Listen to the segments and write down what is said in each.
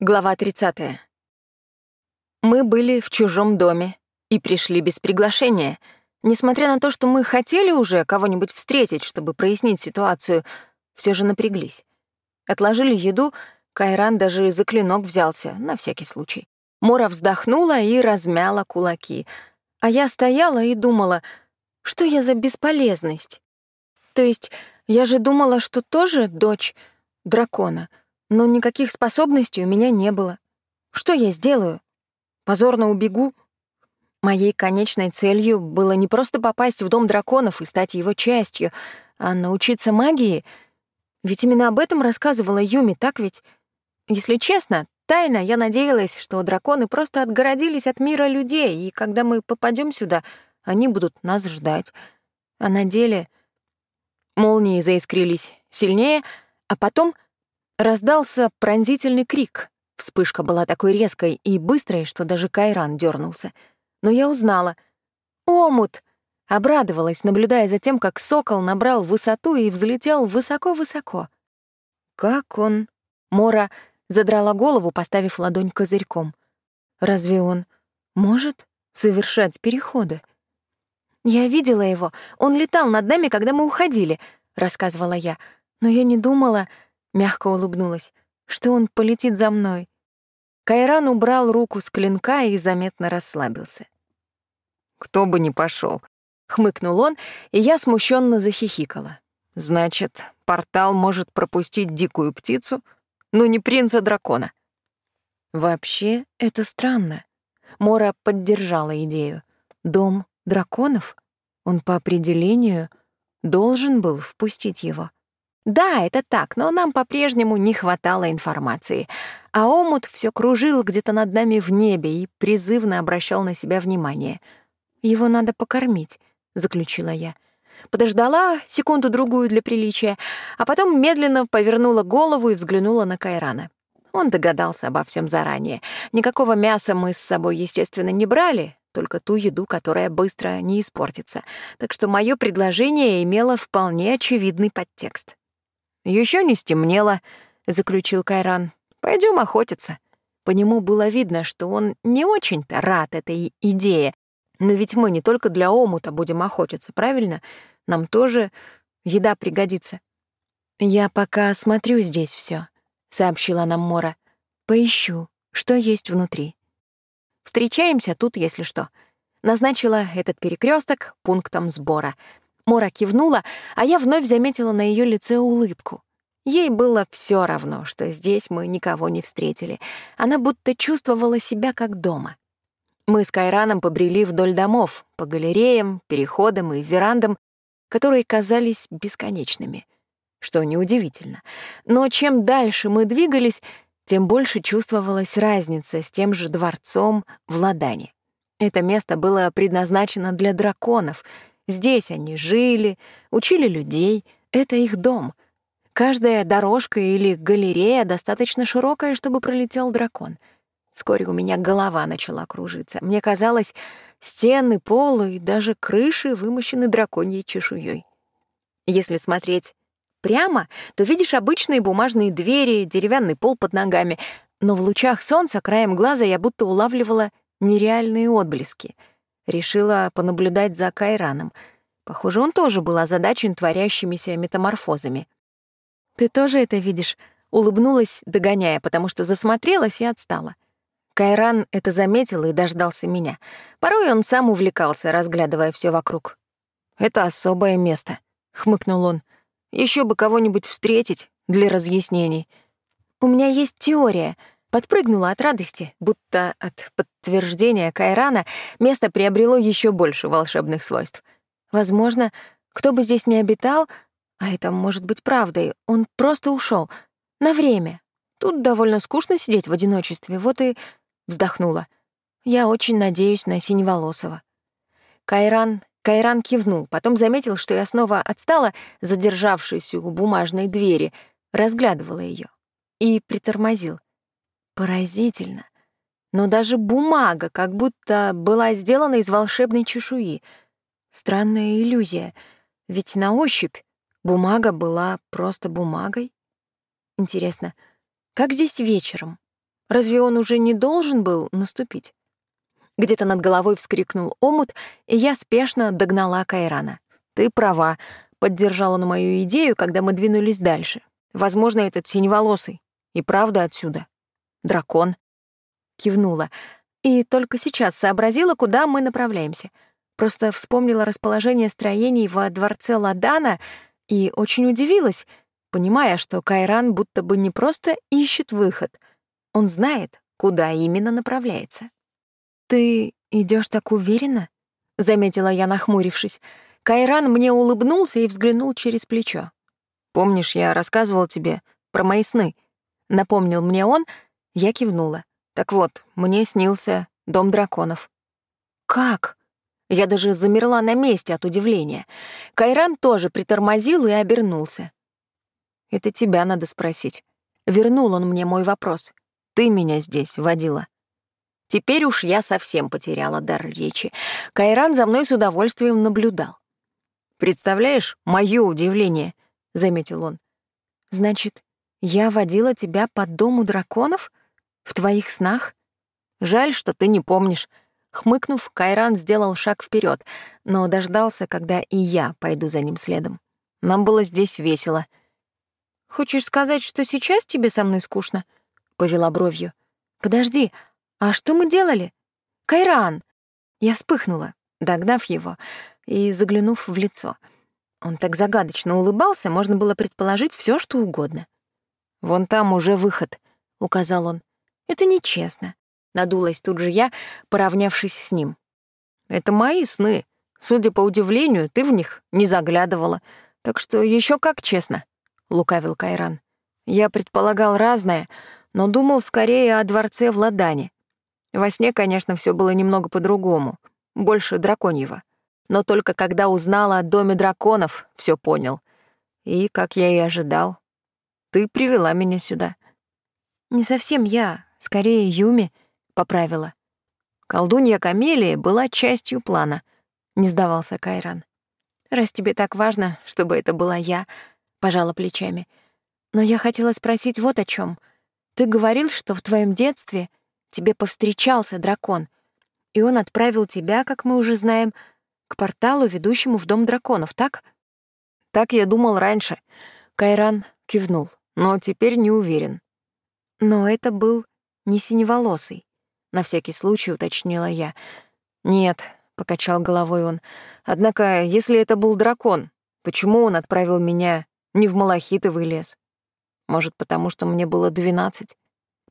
Глава 30. Мы были в чужом доме и пришли без приглашения. Несмотря на то, что мы хотели уже кого-нибудь встретить, чтобы прояснить ситуацию, все же напряглись. Отложили еду, Кайран даже за клинок взялся, на всякий случай. Мора вздохнула и размяла кулаки. А я стояла и думала, что я за бесполезность. То есть я же думала, что тоже дочь дракона — но никаких способностей у меня не было. Что я сделаю? Позорно убегу? Моей конечной целью было не просто попасть в дом драконов и стать его частью, а научиться магии. Ведь именно об этом рассказывала Юми, так ведь? Если честно, тайно я надеялась, что драконы просто отгородились от мира людей, и когда мы попадем сюда, они будут нас ждать. А на деле молнии заискрились сильнее, а потом — Раздался пронзительный крик. Вспышка была такой резкой и быстрой, что даже Кайран дернулся. Но я узнала. «Омут!» Обрадовалась, наблюдая за тем, как сокол набрал высоту и взлетел высоко-высоко. «Как он?» Мора задрала голову, поставив ладонь козырьком. «Разве он может совершать переходы?» «Я видела его. Он летал над нами, когда мы уходили», — рассказывала я. «Но я не думала, Мягко улыбнулась, что он полетит за мной. Кайран убрал руку с клинка и заметно расслабился. «Кто бы ни пошел, хмыкнул он, и я смущенно захихикала. «Значит, портал может пропустить дикую птицу, но не принца-дракона». «Вообще, это странно». Мора поддержала идею. «Дом драконов? Он по определению должен был впустить его». Да, это так, но нам по-прежнему не хватало информации. А омут все кружил где-то над нами в небе и призывно обращал на себя внимание. «Его надо покормить», — заключила я. Подождала секунду-другую для приличия, а потом медленно повернула голову и взглянула на Кайрана. Он догадался обо всем заранее. Никакого мяса мы с собой, естественно, не брали, только ту еду, которая быстро не испортится. Так что мое предложение имело вполне очевидный подтекст. Еще не стемнело, заключил Кайран. Пойдем охотиться. По нему было видно, что он не очень-то рад этой идее. Но ведь мы не только для омута будем охотиться, правильно? Нам тоже еда пригодится. Я пока смотрю здесь все, сообщила нам Мора. Поищу, что есть внутри. Встречаемся тут, если что. Назначила этот перекресток пунктом сбора — Мора кивнула, а я вновь заметила на ее лице улыбку. Ей было все равно, что здесь мы никого не встретили. Она будто чувствовала себя как дома. Мы с Кайраном побрели вдоль домов, по галереям, переходам и верандам, которые казались бесконечными. Что неудивительно. Но чем дальше мы двигались, тем больше чувствовалась разница с тем же дворцом в Ладане. Это место было предназначено для драконов — Здесь они жили, учили людей, это их дом. Каждая дорожка или галерея достаточно широкая, чтобы пролетел дракон. Вскоре у меня голова начала кружиться. Мне казалось, стены, полы и даже крыши вымощены драконьей чешуей. Если смотреть прямо, то видишь обычные бумажные двери, деревянный пол под ногами, но в лучах солнца краем глаза я будто улавливала нереальные отблески — Решила понаблюдать за Кайраном. Похоже, он тоже был озадачен творящимися метаморфозами. «Ты тоже это видишь?» — улыбнулась, догоняя, потому что засмотрелась и отстала. Кайран это заметил и дождался меня. Порой он сам увлекался, разглядывая все вокруг. «Это особое место», — хмыкнул он. Еще бы кого-нибудь встретить для разъяснений. У меня есть теория — Подпрыгнула от радости, будто от подтверждения Кайрана место приобрело еще больше волшебных свойств. Возможно, кто бы здесь ни обитал, а это может быть правдой, он просто ушел на время. Тут довольно скучно сидеть в одиночестве, вот и вздохнула. Я очень надеюсь на Синеволосого. Кайран Кайран кивнул, потом заметил, что я снова отстала, задержавшись у бумажной двери, разглядывала ее и притормозил. Поразительно. Но даже бумага как будто была сделана из волшебной чешуи. Странная иллюзия, ведь на ощупь бумага была просто бумагой. Интересно, как здесь вечером? Разве он уже не должен был наступить? Где-то над головой вскрикнул омут, и я спешно догнала Кайрана. «Ты права», — поддержала на мою идею, когда мы двинулись дальше. «Возможно, этот синеволосый. И правда отсюда. Дракон». Кивнула. И только сейчас сообразила, куда мы направляемся. Просто вспомнила расположение строений во дворце Ладана и очень удивилась, понимая, что Кайран будто бы не просто ищет выход, он знает, куда именно направляется. «Ты идешь так уверенно?» — заметила я, нахмурившись. Кайран мне улыбнулся и взглянул через плечо. «Помнишь, я рассказывал тебе про мои сны?» Напомнил мне он, я кивнула. «Так вот, мне снился дом драконов». «Как?» Я даже замерла на месте от удивления. Кайран тоже притормозил и обернулся. «Это тебя надо спросить». Вернул он мне мой вопрос. «Ты меня здесь водила». Теперь уж я совсем потеряла дар речи. Кайран за мной с удовольствием наблюдал. «Представляешь, мое удивление», — заметил он. «Значит, я водила тебя по дому драконов? В твоих снах? Жаль, что ты не помнишь». Хмыкнув, Кайран сделал шаг вперед, но дождался, когда и я пойду за ним следом. Нам было здесь весело. «Хочешь сказать, что сейчас тебе со мной скучно?» — повела бровью. «Подожди, «А что мы делали?» «Кайран!» Я вспыхнула, догнав его и заглянув в лицо. Он так загадочно улыбался, можно было предположить все, что угодно. «Вон там уже выход», — указал он. «Это нечестно», — надулась тут же я, поравнявшись с ним. «Это мои сны. Судя по удивлению, ты в них не заглядывала. Так что еще как честно», — лукавил Кайран. «Я предполагал разное, но думал скорее о дворце в Ладане. Во сне, конечно, все было немного по-другому, больше драконьего. Но только когда узнала о доме драконов, все понял. И, как я и ожидал, ты привела меня сюда. Не совсем я, скорее Юми, поправила. Колдунья Камелия была частью плана, не сдавался Кайран. Раз тебе так важно, чтобы это была я, пожала плечами. Но я хотела спросить вот о чем. Ты говорил, что в твоем детстве тебе повстречался дракон, и он отправил тебя, как мы уже знаем, к порталу, ведущему в Дом драконов, так? Так я думал раньше. Кайран кивнул, но теперь не уверен. Но это был не синеволосый. На всякий случай уточнила я. Нет, покачал головой он. Однако, если это был дракон, почему он отправил меня не в Малахитовый лес? Может, потому что мне было двенадцать?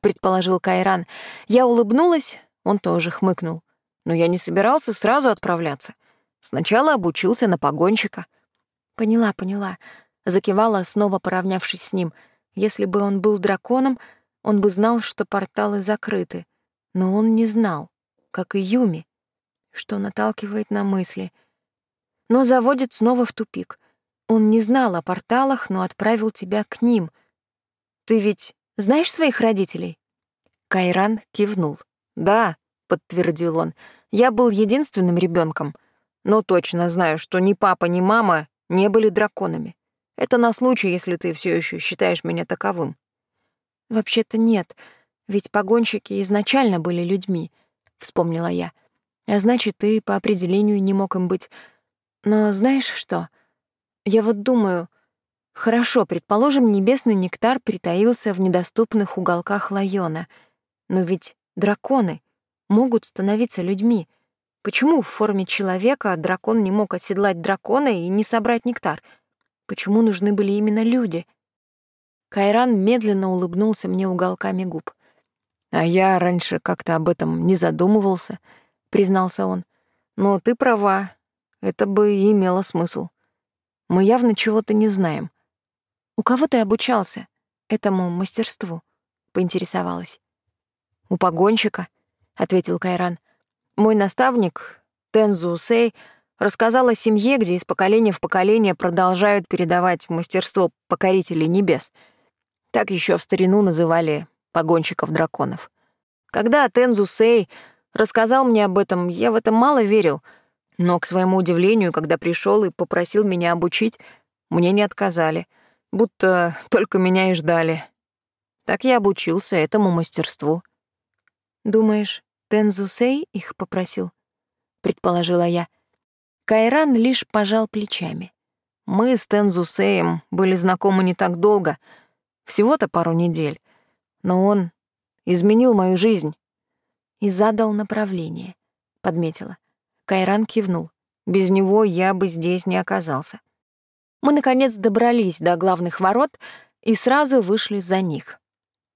предположил Кайран. Я улыбнулась, он тоже хмыкнул. Но я не собирался сразу отправляться. Сначала обучился на погонщика. Поняла, поняла. Закивала, снова поравнявшись с ним. Если бы он был драконом, он бы знал, что порталы закрыты. Но он не знал, как и Юми, что наталкивает на мысли. Но заводит снова в тупик. Он не знал о порталах, но отправил тебя к ним. Ты ведь знаешь своих родителей?» Кайран кивнул. «Да», — подтвердил он, — «я был единственным ребенком, но точно знаю, что ни папа, ни мама не были драконами. Это на случай, если ты все еще считаешь меня таковым». «Вообще-то нет, ведь погонщики изначально были людьми», — вспомнила я. «А значит, ты по определению не мог им быть. Но знаешь что? Я вот думаю, Хорошо, предположим, небесный нектар притаился в недоступных уголках Лайона. Но ведь драконы могут становиться людьми. Почему в форме человека дракон не мог оседлать дракона и не собрать нектар? Почему нужны были именно люди? Кайран медленно улыбнулся мне уголками губ. «А я раньше как-то об этом не задумывался», — признался он. «Но ты права, это бы и имело смысл. Мы явно чего-то не знаем. «У кого ты обучался этому мастерству?» — поинтересовалась. «У погонщика», — ответил Кайран. «Мой наставник, Тензу Сэй, рассказал о семье, где из поколения в поколение продолжают передавать мастерство покорителей небес. Так еще в старину называли погонщиков драконов. Когда Тензу Сэй рассказал мне об этом, я в это мало верил, но, к своему удивлению, когда пришел и попросил меня обучить, мне не отказали — будто только меня и ждали. Так я обучился этому мастерству. Думаешь, Тензусей их попросил? Предположила я. Кайран лишь пожал плечами. Мы с Тензусеем были знакомы не так долго, всего-то пару недель, но он изменил мою жизнь и задал направление, подметила. Кайран кивнул. Без него я бы здесь не оказался. Мы, наконец, добрались до главных ворот и сразу вышли за них.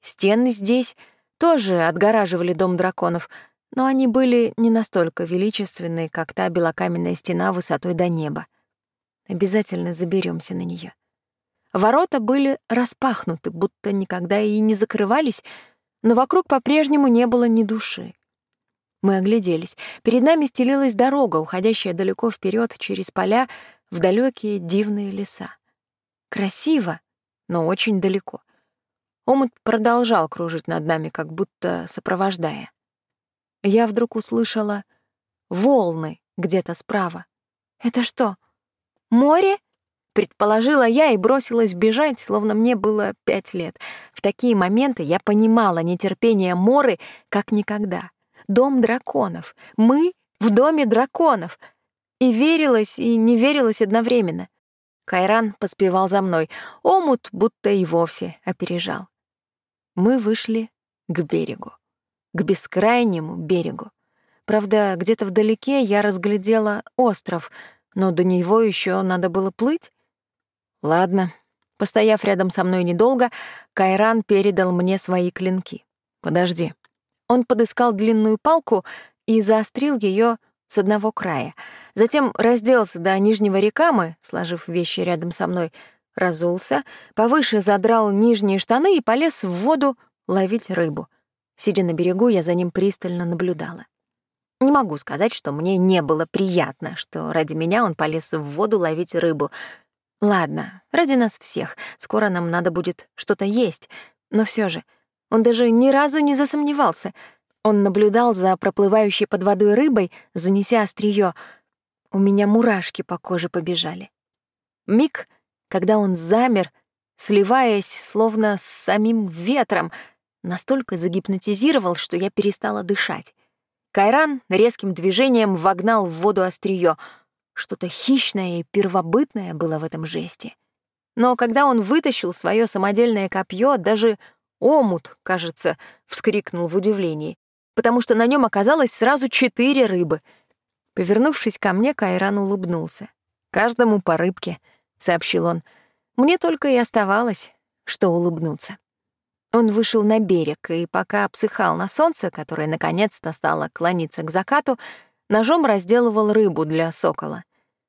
Стены здесь тоже отгораживали дом драконов, но они были не настолько величественные, как та белокаменная стена высотой до неба. Обязательно заберемся на нее. Ворота были распахнуты, будто никогда и не закрывались, но вокруг по-прежнему не было ни души. Мы огляделись. Перед нами стелилась дорога, уходящая далеко вперед через поля в далекие дивные леса. Красиво, но очень далеко. Омут продолжал кружить над нами, как будто сопровождая. Я вдруг услышала волны где-то справа. «Это что, море?» Предположила я и бросилась бежать, словно мне было пять лет. В такие моменты я понимала нетерпение Моры как никогда. Дом драконов. Мы в доме драконов. И верилась, и не верилась одновременно. Кайран поспевал за мной. Омут будто и вовсе опережал. Мы вышли к берегу. К бескрайнему берегу. Правда, где-то вдалеке я разглядела остров, но до него еще надо было плыть. Ладно. Постояв рядом со мной недолго, Кайран передал мне свои клинки. Подожди. Он подыскал длинную палку и заострил ее с одного края. Затем разделся до нижнего рекамы, сложив вещи рядом со мной, разулся, повыше задрал нижние штаны и полез в воду ловить рыбу. Сидя на берегу, я за ним пристально наблюдала. Не могу сказать, что мне не было приятно, что ради меня он полез в воду ловить рыбу. Ладно, ради нас всех. Скоро нам надо будет что-то есть. Но все же, он даже ни разу не засомневался. Он наблюдал за проплывающей под водой рыбой, занеся острие. У меня мурашки по коже побежали. Миг, когда он замер, сливаясь словно с самим ветром, настолько загипнотизировал, что я перестала дышать. Кайран резким движением вогнал в воду острие. Что-то хищное и первобытное было в этом жесте. Но когда он вытащил свое самодельное копье, даже омут, кажется, вскрикнул в удивлении, потому что на нем оказалось сразу четыре рыбы. Повернувшись ко мне, Кайран улыбнулся. «Каждому по рыбке», — сообщил он. «Мне только и оставалось, что улыбнуться». Он вышел на берег, и пока обсыхал на солнце, которое наконец-то стало клониться к закату, ножом разделывал рыбу для сокола.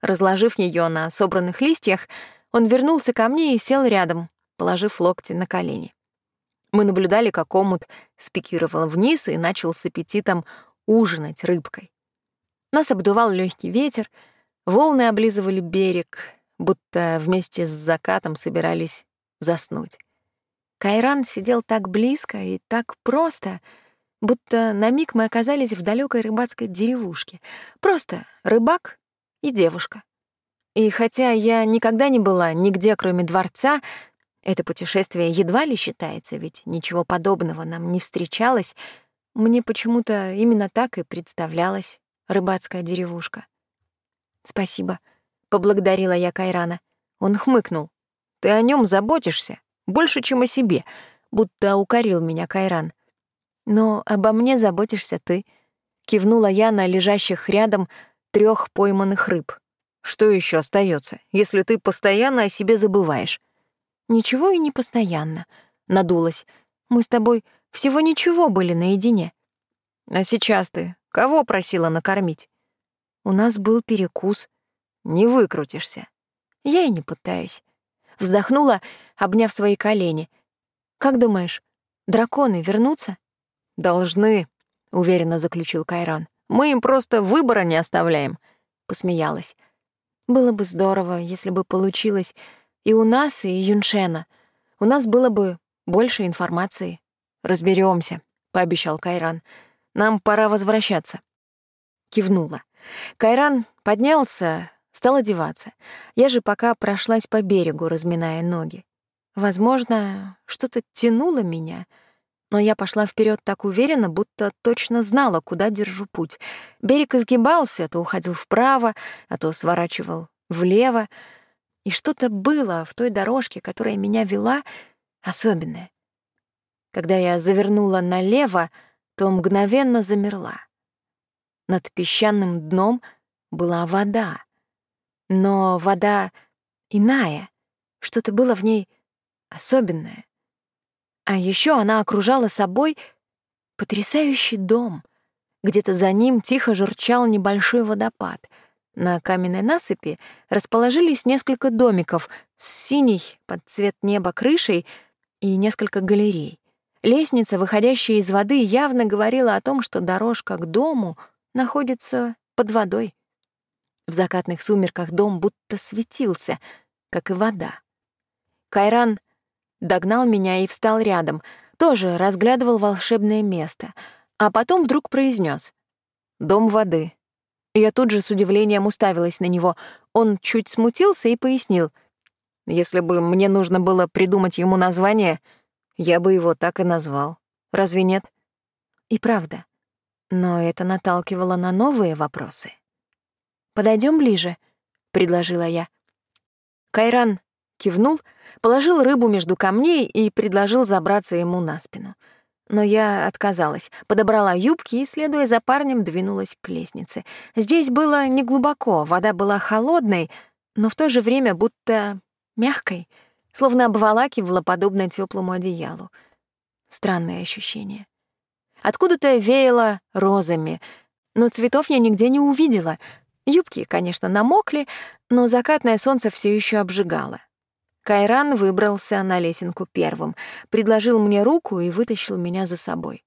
Разложив ее на собранных листьях, он вернулся ко мне и сел рядом, положив локти на колени. Мы наблюдали, как омут спикировал вниз и начал с аппетитом ужинать рыбкой. Нас обдувал легкий ветер, волны облизывали берег, будто вместе с закатом собирались заснуть. Кайран сидел так близко и так просто, будто на миг мы оказались в далекой рыбацкой деревушке. Просто рыбак и девушка. И хотя я никогда не была нигде, кроме дворца, это путешествие едва ли считается, ведь ничего подобного нам не встречалось, мне почему-то именно так и представлялась рыбацкая деревушка. «Спасибо», — поблагодарила я Кайрана. Он хмыкнул. «Ты о нем заботишься?» Больше, чем о себе, будто укорил меня Кайран. Но обо мне заботишься ты. Кивнула я на лежащих рядом трех пойманных рыб. Что еще остается, если ты постоянно о себе забываешь? Ничего и не постоянно, надулась. Мы с тобой всего ничего были наедине. А сейчас ты кого просила накормить? У нас был перекус. Не выкрутишься. Я и не пытаюсь. Вздохнула, обняв свои колени. «Как думаешь, драконы вернутся?» «Должны», — уверенно заключил Кайран. «Мы им просто выбора не оставляем», — посмеялась. «Было бы здорово, если бы получилось и у нас, и Юншена. У нас было бы больше информации. Разберемся, пообещал Кайран. «Нам пора возвращаться». Кивнула. Кайран поднялся, Стал одеваться. Я же пока прошлась по берегу, разминая ноги. Возможно, что-то тянуло меня. Но я пошла вперед так уверенно, будто точно знала, куда держу путь. Берег изгибался, то уходил вправо, а то сворачивал влево. И что-то было в той дорожке, которая меня вела, особенное. Когда я завернула налево, то мгновенно замерла. Над песчаным дном была вода. Но вода иная, что-то было в ней особенное. А еще она окружала собой потрясающий дом. Где-то за ним тихо журчал небольшой водопад. На каменной насыпи расположились несколько домиков с синей под цвет неба крышей и несколько галерей. Лестница, выходящая из воды, явно говорила о том, что дорожка к дому находится под водой. В закатных сумерках дом будто светился, как и вода. Кайран догнал меня и встал рядом, тоже разглядывал волшебное место, а потом вдруг произнес: «Дом воды». Я тут же с удивлением уставилась на него. Он чуть смутился и пояснил. «Если бы мне нужно было придумать ему название, я бы его так и назвал. Разве нет?» И правда. Но это наталкивало на новые вопросы. Подойдем ближе», — предложила я. Кайран кивнул, положил рыбу между камней и предложил забраться ему на спину. Но я отказалась, подобрала юбки и, следуя за парнем, двинулась к лестнице. Здесь было неглубоко, вода была холодной, но в то же время будто мягкой, словно обволакивала подобно теплому одеялу. Странное ощущение. Откуда-то веяло розами, но цветов я нигде не увидела. Юбки, конечно, намокли, но закатное солнце все еще обжигало. Кайран выбрался на лесенку первым, предложил мне руку и вытащил меня за собой.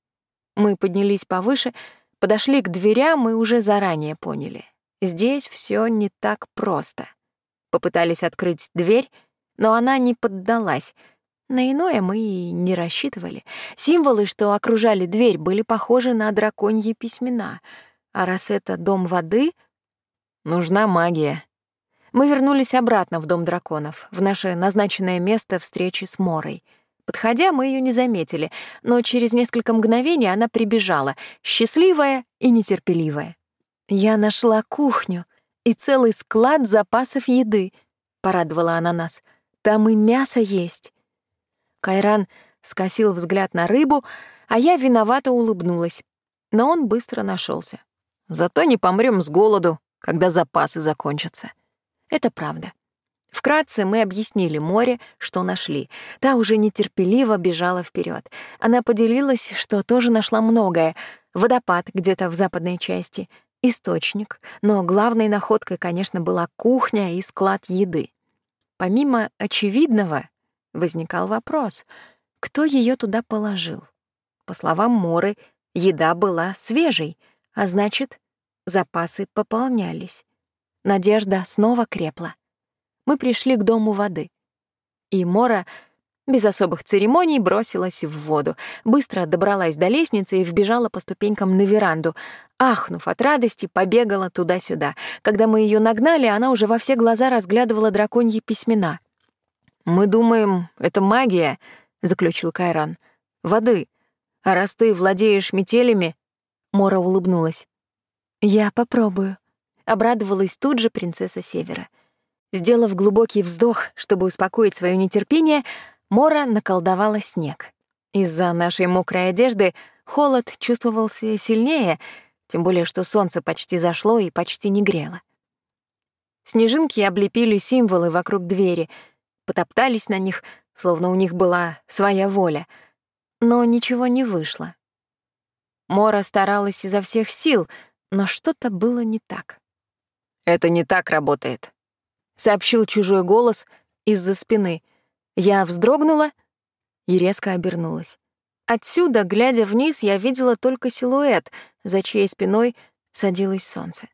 Мы поднялись повыше, подошли к дверям и уже заранее поняли. Здесь все не так просто. Попытались открыть дверь, но она не поддалась. На иное мы и не рассчитывали. Символы, что окружали дверь, были похожи на драконьи письмена. А раз это дом воды, нужна магия, мы вернулись обратно в Дом драконов, в наше назначенное место встречи с Морой. Подходя, мы ее не заметили, но через несколько мгновений она прибежала, счастливая и нетерпеливая. «Я нашла кухню и целый склад запасов еды», — порадовала она нас. «Там и мясо есть». Кайран скосил взгляд на рыбу, а я виновато улыбнулась. Но он быстро нашелся. «Зато не помрем с голоду, когда запасы закончатся». Это правда. Вкратце мы объяснили море, что нашли. Та уже нетерпеливо бежала вперед. Она поделилась, что тоже нашла многое. Водопад где-то в западной части, источник, но главной находкой, конечно, была кухня и склад еды. Помимо очевидного, возникал вопрос, кто ее туда положил. По словам Моры, еда была свежей, а значит, запасы пополнялись. Надежда снова крепла. Мы пришли к дому воды. И Мора без особых церемоний бросилась в воду, быстро добралась до лестницы и вбежала по ступенькам на веранду. Ахнув от радости, побегала туда-сюда. Когда мы ее нагнали, она уже во все глаза разглядывала драконьи письмена. «Мы думаем, это магия», — заключил Кайран. «Воды. А раз ты владеешь метелями...» Мора улыбнулась. «Я попробую», обрадовалась тут же принцесса Севера. Сделав глубокий вздох, чтобы успокоить свое нетерпение, Мора наколдовала снег. Из-за нашей мокрой одежды холод чувствовался сильнее, тем более что солнце почти зашло и почти не грело. Снежинки облепили символы вокруг двери, потоптались на них, словно у них была своя воля. Но ничего не вышло. Мора старалась изо всех сил, но что-то было не так. «Это не так работает», — сообщил чужой голос из-за спины. Я вздрогнула и резко обернулась. Отсюда, глядя вниз, я видела только силуэт, за чьей спиной садилось солнце.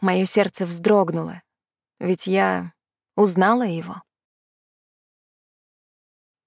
Моё сердце вздрогнуло, ведь я узнала его.